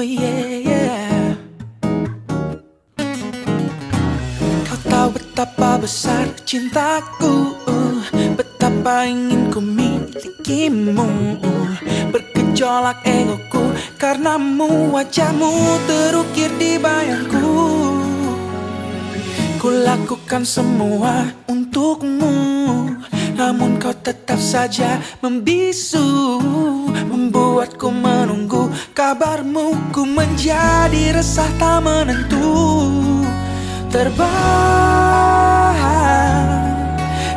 Oh yeah, yeah. Kau tahu betapa besar cintaku Betapa ingin ku milikimu Bergejolak egoku Karenamu wajahmu terukir di bayangku. Ku lakukan semua untukmu Namun kau tetap saja membisu Membuatku menunggu kabarmu. Ku menjadi resah tak menentu. Terbang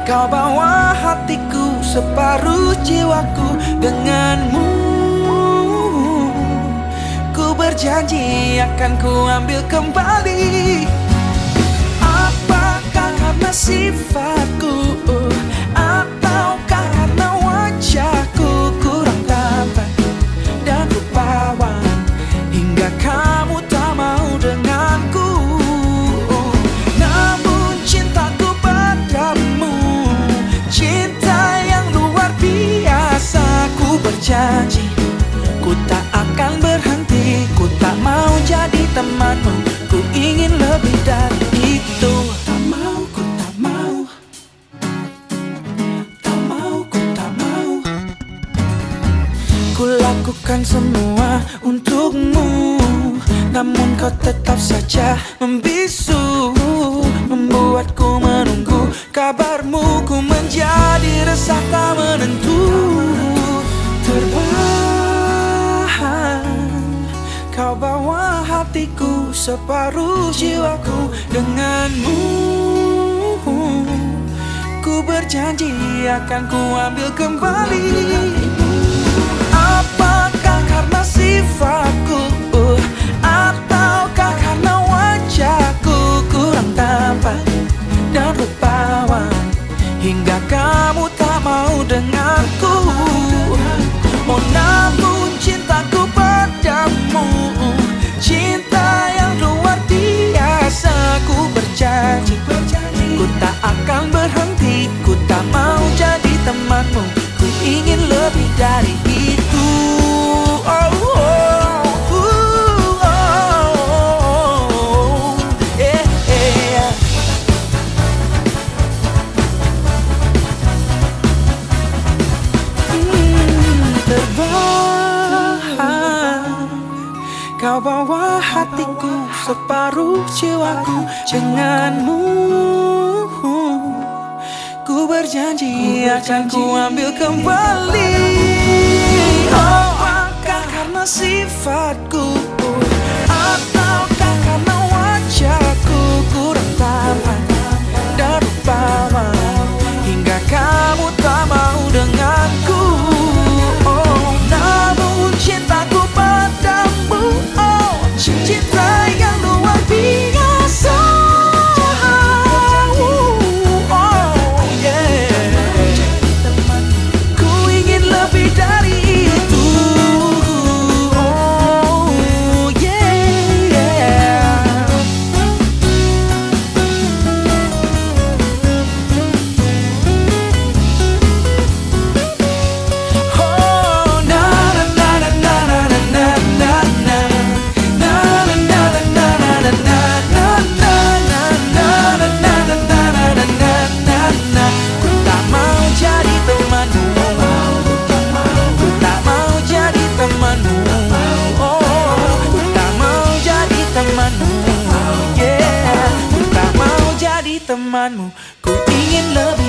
Kau bawa hatiku separuh jiwaku denganmu. Ku berjanji akan ku ambil kembali. Apakah karena sifatku? Ataukah berjanji Ku tak akan berhenti Ku tak mau jadi temanmu Ku ingin lebih dari itu. Tak mau, ku mau. Tak mau, ku mau. Ku lakukan semua untukmu Namun kau tetap saja membisu Membuatku menunggu kabarmu Ku menjadi resah tak menentu Kau bawa hatiku separuh jiwaku denganmu. Ku berjanji akan ku ambil kembali Kau bawa hatiku separuh jiwaku denganmu. Ku berjanji akan ku ambil kembali. Oh, karena sifatku temanmu Ku ingin lebih